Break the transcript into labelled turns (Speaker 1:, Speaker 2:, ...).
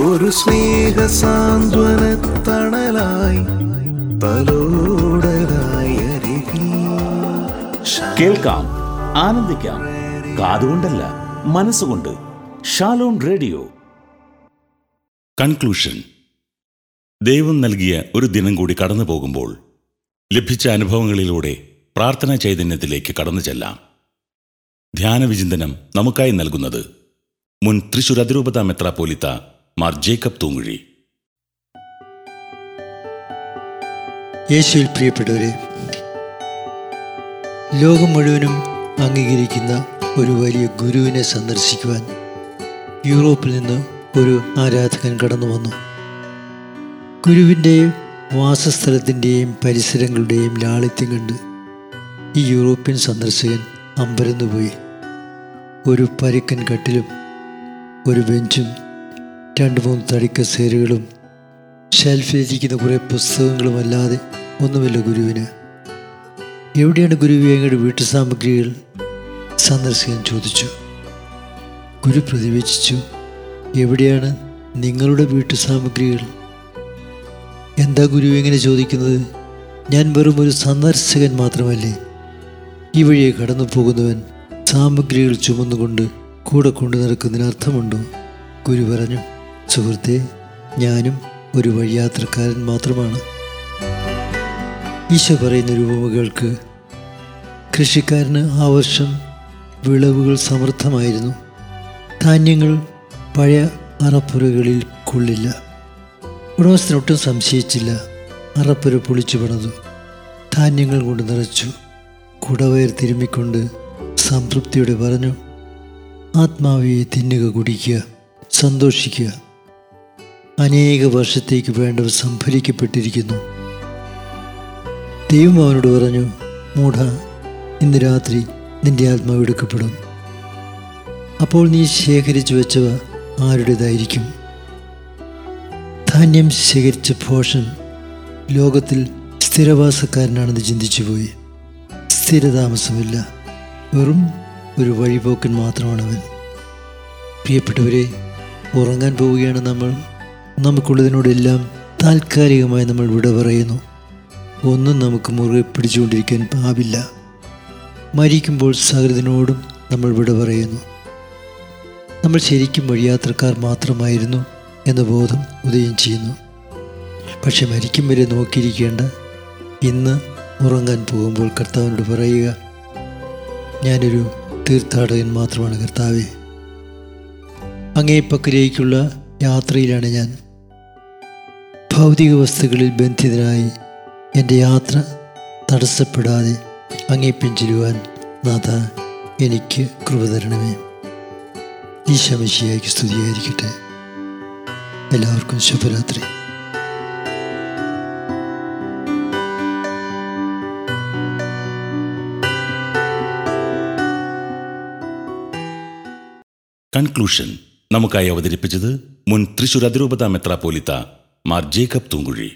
Speaker 1: ഒരു സ്നേഹ സാന്ത്വന തണലായി തലോടലായി
Speaker 2: കേൾക്കാം ആനന്ദിക്കാം കാതുകൊണ്ടല്ല മനസ്സുകൊണ്ട്. Shalom radio. കൺക്ലൂഷൻ. ദൈവം നൽകിയ ഒരു ദിനം കൂടി കടന്നു പോകുമ്പോൾ ലഭിച്ച അനുഭവങ്ങളിലൂടെ പ്രാർത്ഥനാ ചൈതന്യത്തിലേക്ക് കടന്നു ചെല്ലാം. ധ്യാനവിചിന്തനം നമുക്കായി നൽകുന്നത് മുൻ തൃശൂർ അതിരൂപത മെത്രാപ്പോലിത്ത മാർ ജേക്കബ് തൂങ്ങുഴി.
Speaker 3: യേശുവിൽ പ്രിയപ്പെട്ടവരെ ലോകം മുഴുവനും അംഗീകരിക്കുന്ന ഒരു വലിയ ഗുരുവിനെ സന്ദർശിക്കുവാൻ യൂറോപ്പിൽ നിന്ന് ഒരു ആരാധകൻ കടന്നു വന്നു. ഗുരുവിന്റെയും വാസസ്ഥലത്തിന്റെയും പരിസരങ്ങളുടെയും ലാളിത്യം കണ്ട് ഈ യൂറോപ്യൻ സന്ദർശകൻ അമ്പരന്നുപോയി. ഒരു പരുക്കൻ കട്ടിലും ഒരു ബെഞ്ചും രണ്ട് മൂന്ന് തടിക്കസേരുകളും ഷെൽഫിലിരിക്കുന്ന കുറേ പുസ്തകങ്ങളും അല്ലാതെ ഒന്നുമില്ല ഗുരുവിന്. എവിടെയാണ് ഗുരുവി അങ്ങയുടെ വീട്ടു സാമഗ്രികൾ? സന്ദർശകൻ ചോദിച്ചു. ഗുരു പ്രതിവചിച്ചു എവിടെയാണ് നിങ്ങളുടെ വീട്ടു സാമഗ്രികൾ? എന്താ ഗുരു എങ്ങനെ ചോദിക്കുന്നത്? ഞാൻ വെറും ഒരു സന്ദർശകൻ മാത്രമല്ലേ. ഈ വഴിയെ കടന്നു പോകുന്നവൻ സാമഗ്രികൾ ചുമന്നുകൊണ്ട് കൂടെ കൊണ്ടു നടക്കുന്നതിന് അർത്ഥമുണ്ടോ? ഗുരു പറഞ്ഞു. സുഹൃത്തെ ഞാനും ഒരു വഴിയാത്രക്കാരൻ മാത്രമാണ്. ഈശോ പറയുന്ന രൂപകൾക്ക് കൃഷിക്കാരന് ആ വർഷം വിളവുകൾ സമൃദ്ധമായിരുന്നു. ധാന്യങ്ങൾ പഴയ അറപ്പുരകളിൽ കൊള്ളില്ല. ഉടമസ്ഥനൊട്ടും സംശയിച്ചില്ല. അറപ്പുര പൊളിച്ചു പണിതു. ധാന്യങ്ങൾ കൊണ്ട് നിറച്ചു. കുടവയർ തിരുമ്മിക്കൊണ്ട് സംതൃപ്തിയോടെ പറഞ്ഞു ആത്മാവിയെ തിന്നുക കുടിക്കുക സന്തോഷിക്കുക. അനേക വർഷത്തേക്ക് വേണ്ടവ സംഭരിക്കപ്പെട്ടിരിക്കുന്നു. ദൈവം അവനോട് പറഞ്ഞു മൂഢ ഇന്ന് രാത്രി നിന്റെ ആത്മാവ് എടുക്കപ്പെടും. അപ്പോൾ നീ ശേഖരിച്ചു വെച്ചവ ആരുടേതായിരിക്കും? ധാന്യം ശേഖരിച്ച ഭോഷൻ ലോകത്തിൽ സ്ഥിരവാസക്കാരനാണെന്ന് ചിന്തിച്ചുപോയി. സ്ഥിരതാമസമില്ല. വെറും ഒരു വഴിപോക്കൻ മാത്രമാണവൻ. പ്രിയപ്പെട്ടവരെ ഉറങ്ങാൻ പോവുകയാണ് നമ്മൾ. നമുക്കുള്ളതിനോടെല്ലാം താൽക്കാലികമായി നമ്മൾ വിട പറയുന്നു. ഒന്നും നമുക്ക് മുറുകെ പിടിച്ചുകൊണ്ടിരിക്കാൻ പാവില്ല. മരിക്കുമ്പോൾ സകലതിനോടും നമ്മൾ വിട പറയുന്നു. നമ്മൾ ശരിക്കും വഴിയാത്രക്കാർ മാത്രമായിരുന്നു എന്ന ബോധം ഉദയം ചെയ്യുന്നു. പക്ഷെ മരിക്കും വരെ നോക്കിയിരിക്കേണ്ട ഇന്ന് ഉറങ്ങാൻ പോകുമ്പോൾ കർത്താവിനോട് പറയുക ഞാനൊരു തീർത്ഥാടകൻ മാത്രമാണ് കർത്താവേ. അങ്ങേപ്പക്കലേക്കുള്ള യാത്രയിലാണ് ഞാൻ. ഭൗതിക വസ്തുക്കളിൽ ബന്ധിതനായി എന്റെ യാത്ര തടസ്സപ്പെടാതെ അങ്ങേ പിഞ്ചിരുവാൻ നാഥ എനിക്ക് കൃപ തരണമേ. ഈശോമിശിയായിക്ക് സ്തുതിയായിരിക്കട്ടെ. എല്ലാവർക്കും ശുഭരാത്രി.
Speaker 2: കൺക്ലൂഷൻ. നമുക്കായി അവതരിപ്പിച്ചത് മുൻ തൃശൂർ അതിരൂപത മെത്രാപ്പോലിത്ത മാർ ജേക്കബ് തൂങ്കുഴി